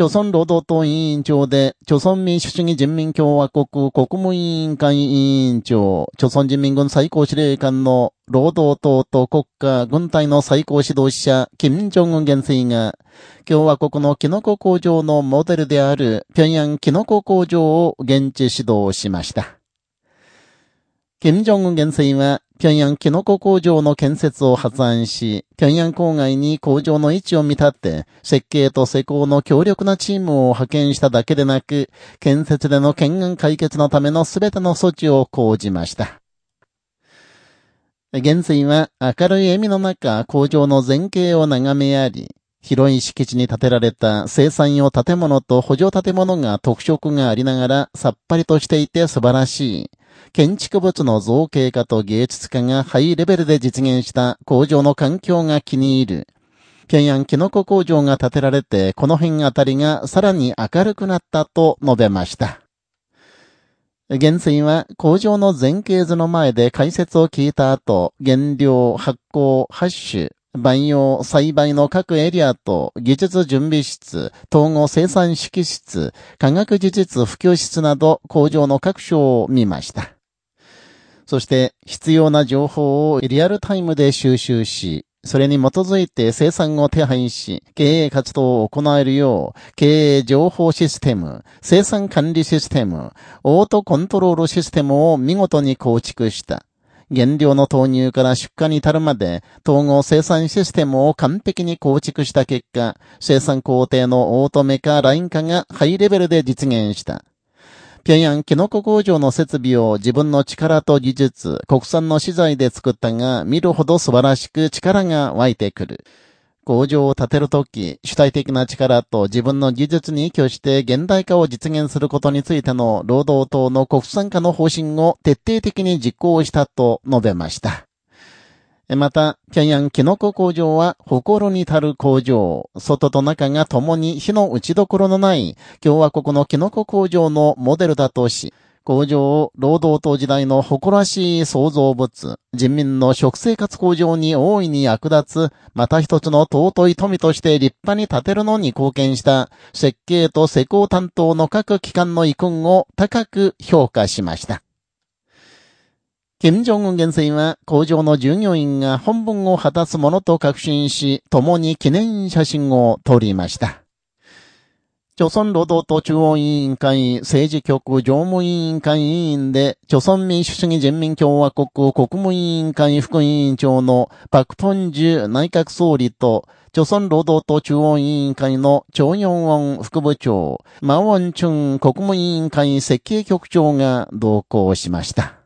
朝鮮労働党委員長で、朝鮮民主主義人民共和国国務委員会委員長、朝鮮人民軍最高司令官の労働党と国家軍隊の最高指導者、金正恩元帥が、共和国のキノコ工場のモデルである、平壌キノコ工場を現地指導しました。金正恩元帥は、平壌キノコ工場の建設を発案し、平壌郊外に工場の位置を見立って、設計と施工の強力なチームを派遣しただけでなく、建設での懸案解決のためのすべての措置を講じました。元帥は明るい笑みの中、工場の前景を眺めやり、広い敷地に建てられた生産用建物と補助建物が特色がありながらさっぱりとしていて素晴らしい。建築物の造形化と芸術家がハイレベルで実現した工場の環境が気に入る。平壌キノコ工場が建てられて、この辺あたりがさらに明るくなったと述べました。元帥は工場の前景図の前で解説を聞いた後、原料、発酵、ハッシュ、培養、栽培の各エリアと技術準備室、統合生産式室、科学技術普及室など工場の各所を見ました。そして必要な情報をリアルタイムで収集し、それに基づいて生産を手配し、経営活動を行えるよう、経営情報システム、生産管理システム、オートコントロールシステムを見事に構築した。原料の投入から出荷に至るまで、統合生産システムを完璧に構築した結果、生産工程のオートメカライン化がハイレベルで実現した。平壌キノコ工場の設備を自分の力と技術、国産の資材で作ったが、見るほど素晴らしく力が湧いてくる。工場を建てるとき、主体的な力と自分の技術に依拠して現代化を実現することについての労働党の国産化の方針を徹底的に実行したと述べました。また、平壌キノコ工場は、心に足る工場、外と中が共に火の打ちどころのない共和国のキノコ工場のモデルだとし、工場を労働党時代の誇らしい創造物、人民の食生活向上に大いに役立つ、また一つの尊い富として立派に建てるのに貢献した設計と施工担当の各機関の遺訓を高く評価しました。金正恩元帥は工場の従業員が本文を果たすものと確信し、共に記念写真を撮りました。朝鮮労働党中央委員会政治局常務委員会委員で、朝鮮民主主義人民共和国国務委員会副委員長のパクトンジュ内閣総理と、朝鮮労働党中央委員会のチョ・ヨンウォン副部長、マウォンチュン国務委員会設計局長が同行しました。